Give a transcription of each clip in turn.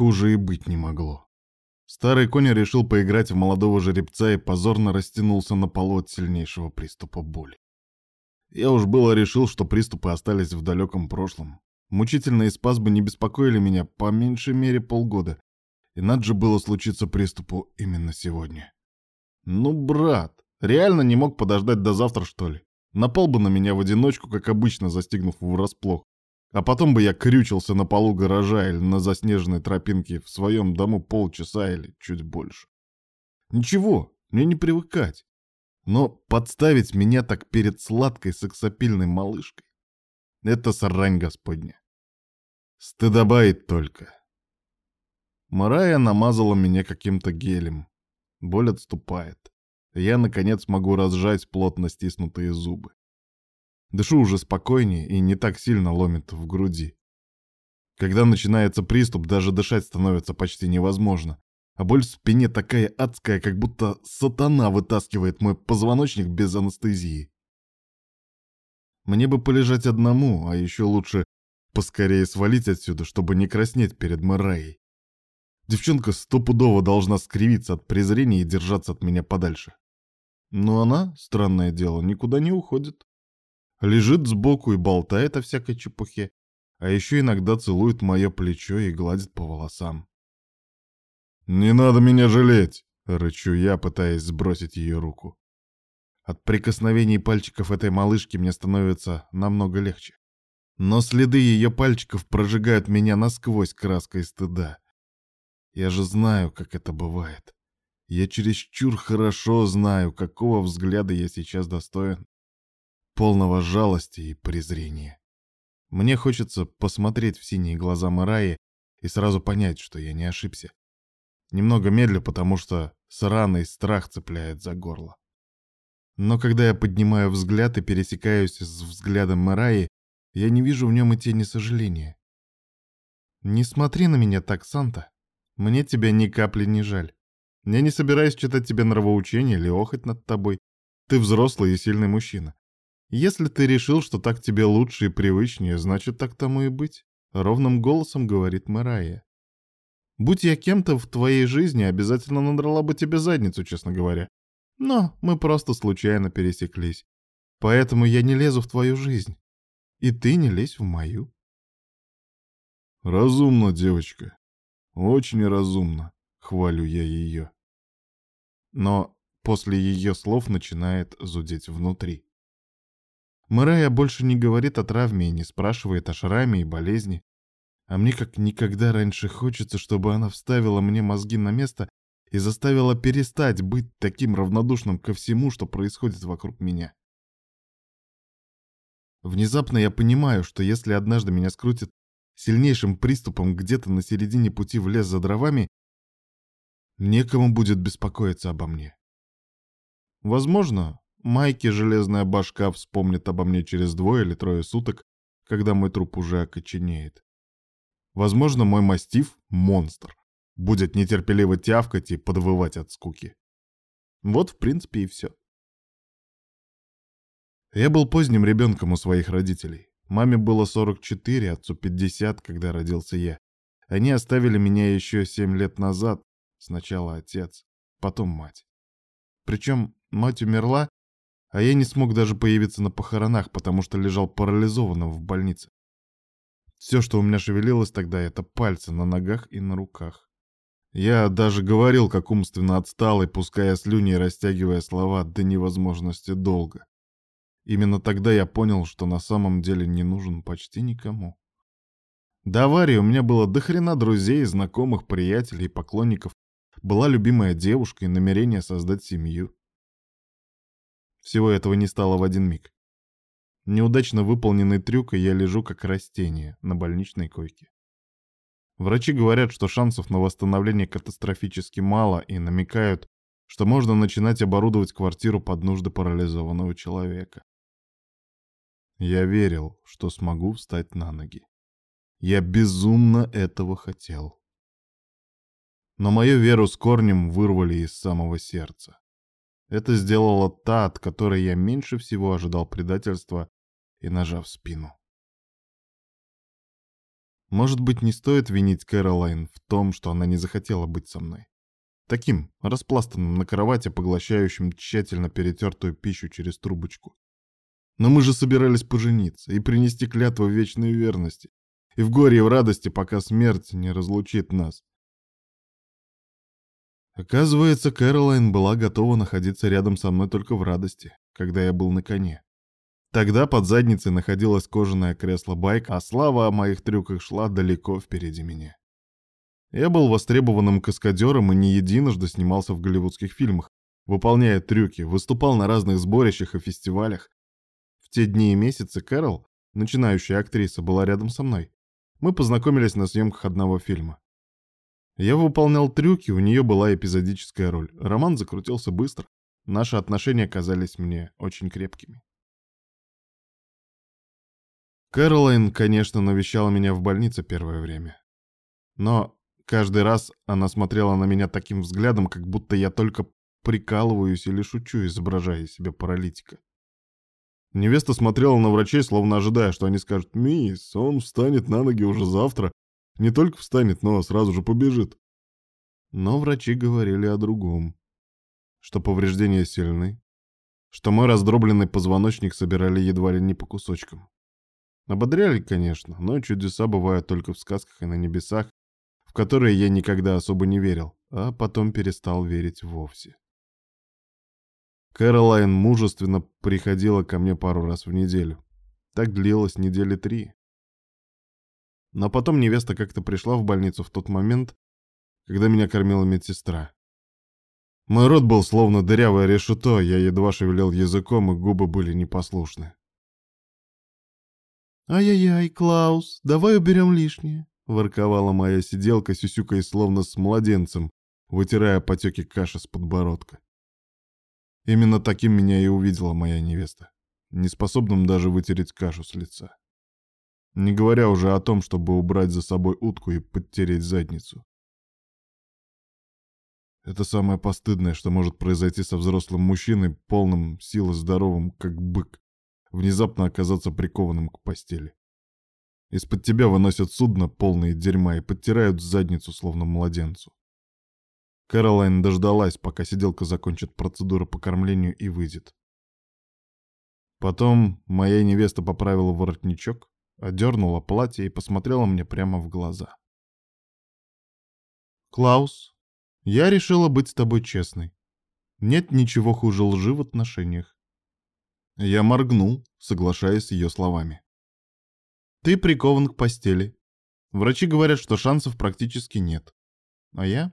хуже и быть не могло. Старый конь решил поиграть в молодого жеребца и позорно растянулся на полу от сильнейшего приступа боли. Я уж было решил, что приступы остались в далеком прошлом. Мучительные спазмы не беспокоили меня по меньшей мере полгода, и надо же было случиться приступу именно сегодня. Ну, брат, реально не мог подождать до завтра, что ли? Напал бы на меня в одиночку, как обычно, застигнув врасплох. А потом бы я крючился на полу гаража или на заснеженной тропинке в своем дому полчаса или чуть больше. Ничего, мне не привыкать. Но подставить меня так перед сладкой сексапильной малышкой — это срань господня. Стыдобает только. Марая намазала меня каким-то гелем. Боль отступает. Я, наконец, могу разжать плотно стиснутые зубы. Дышу уже спокойнее и не так сильно ломит в груди. Когда начинается приступ, даже дышать становится почти невозможно. А боль в спине такая адская, как будто сатана вытаскивает мой позвоночник без анестезии. Мне бы полежать одному, а еще лучше поскорее свалить отсюда, чтобы не краснеть перед Мэраей. Девчонка стопудово должна скривиться от презрения и держаться от меня подальше. Но она, странное дело, никуда не уходит. Лежит сбоку и болтает о всякой чепухе, а еще иногда целует мое плечо и гладит по волосам. «Не надо меня жалеть!» — рычу я, пытаясь сбросить ее руку. От прикосновений пальчиков этой малышки мне становится намного легче. Но следы ее пальчиков прожигают меня насквозь краской стыда. Я же знаю, как это бывает. Я чересчур хорошо знаю, какого взгляда я сейчас достоин. Полного жалости и презрения. Мне хочется посмотреть в синие глаза Мараи и сразу понять, что я не ошибся. Немного медлю, потому что сраный страх цепляет за горло. Но когда я поднимаю взгляд и пересекаюсь с взглядом Мараи, я не вижу в нем и тени сожаления. «Не смотри на меня так, Санта. Мне тебя ни капли не жаль. Я не собираюсь читать тебе нравоучение или охоть над тобой. Ты взрослый и сильный мужчина. Если ты решил, что так тебе лучше и привычнее, значит, так тому и быть. Ровным голосом говорит Марая. Будь я кем-то в твоей жизни, обязательно надрала бы тебе задницу, честно говоря. Но мы просто случайно пересеклись. Поэтому я не лезу в твою жизнь. И ты не лезь в мою. Разумно, девочка. Очень разумно хвалю я ее. Но после ее слов начинает зудеть внутри. Мэрайя больше не говорит о травме и не спрашивает о шраме и болезни. А мне как никогда раньше хочется, чтобы она вставила мне мозги на место и заставила перестать быть таким равнодушным ко всему, что происходит вокруг меня. Внезапно я понимаю, что если однажды меня скрутит сильнейшим приступом где-то на середине пути в лес за дровами, Некому будет беспокоиться обо мне. Возможно, Майки Железная Башка вспомнит обо мне через двое или трое суток, когда мой труп уже окоченеет. Возможно, мой мастиф — монстр. Будет нетерпеливо тявкать и подвывать от скуки. Вот, в принципе, и все. Я был поздним ребенком у своих родителей. Маме было 44, отцу 50, когда родился я. Они оставили меня еще 7 лет назад, Сначала отец, потом мать. Причем мать умерла, а я не смог даже появиться на похоронах, потому что лежал парализованным в больнице. Все, что у меня шевелилось тогда, это пальцы на ногах и на руках. Я даже говорил, как умственно отсталый, пуская слюни и растягивая слова до невозможности долго. Именно тогда я понял, что на самом деле не нужен почти никому. До аварии у меня было дохрена друзей, знакомых, приятелей и поклонников, была любимая девушка и намерение создать семью. Всего этого не стало в один миг. Неудачно выполненный трюк, и я лежу как растение на больничной койке. Врачи говорят, что шансов на восстановление катастрофически мало и намекают, что можно начинать оборудовать квартиру под нужды парализованного человека. Я верил, что смогу встать на ноги. Я безумно этого хотел но мою веру с корнем вырвали из самого сердца. Это сделала та, от которой я меньше всего ожидал предательства и ножа в спину. Может быть, не стоит винить Кэролайн в том, что она не захотела быть со мной. Таким, распластанным на кровати, поглощающим тщательно перетертую пищу через трубочку. Но мы же собирались пожениться и принести клятву вечной верности. И в горе и в радости, пока смерть не разлучит нас. Оказывается, Кэролайн была готова находиться рядом со мной только в радости, когда я был на коне. Тогда под задницей находилось кожаное кресло-байк, а слава о моих трюках шла далеко впереди меня. Я был востребованным каскадером и не единожды снимался в голливудских фильмах, выполняя трюки, выступал на разных сборищах и фестивалях. В те дни и месяцы Кэрол, начинающая актриса, была рядом со мной. Мы познакомились на съемках одного фильма. Я выполнял трюки, у нее была эпизодическая роль. Роман закрутился быстро. Наши отношения казались мне очень крепкими. Кэролайн, конечно, навещала меня в больнице первое время. Но каждый раз она смотрела на меня таким взглядом, как будто я только прикалываюсь или шучу, изображая себе паралитика. Невеста смотрела на врачей, словно ожидая, что они скажут «Мисс, он встанет на ноги уже завтра». Не только встанет, но сразу же побежит. Но врачи говорили о другом. Что повреждения сильны, что мой раздробленный позвоночник собирали едва ли не по кусочкам. Ободряли, конечно, но чудеса бывают только в сказках и на небесах, в которые я никогда особо не верил, а потом перестал верить вовсе. Кэролайн мужественно приходила ко мне пару раз в неделю. Так длилось недели три. Но потом невеста как-то пришла в больницу в тот момент, когда меня кормила медсестра. Мой рот был словно дырявое решето, я едва шевелил языком, и губы были непослушны. «Ай-яй-яй, Клаус, давай уберем лишнее», — ворковала моя сиделка, сюсюкой словно с младенцем, вытирая потеки каши с подбородка. Именно таким меня и увидела моя невеста, неспособным даже вытереть кашу с лица. Не говоря уже о том, чтобы убрать за собой утку и подтереть задницу. Это самое постыдное, что может произойти со взрослым мужчиной, полным силы, здоровым, как бык, внезапно оказаться прикованным к постели. Из-под тебя выносят судно, полное дерьма, и подтирают задницу, словно младенцу. Кэролайн дождалась, пока сиделка закончит процедуру по кормлению и выйдет. Потом моя невеста поправила воротничок, одернула платье и посмотрела мне прямо в глаза. «Клаус, я решила быть с тобой честной. Нет ничего хуже лжи в отношениях. Я моргнул, соглашаясь с ее словами. Ты прикован к постели. Врачи говорят, что шансов практически нет. А я?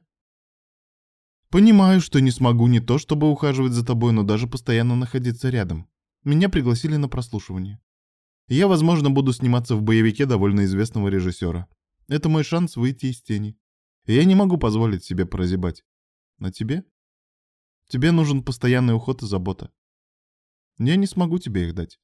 Понимаю, что не смогу не то чтобы ухаживать за тобой, но даже постоянно находиться рядом. Меня пригласили на прослушивание. Я, возможно, буду сниматься в боевике довольно известного режиссера. Это мой шанс выйти из тени. Я не могу позволить себе прозябать. А тебе? Тебе нужен постоянный уход и забота. Я не смогу тебе их дать.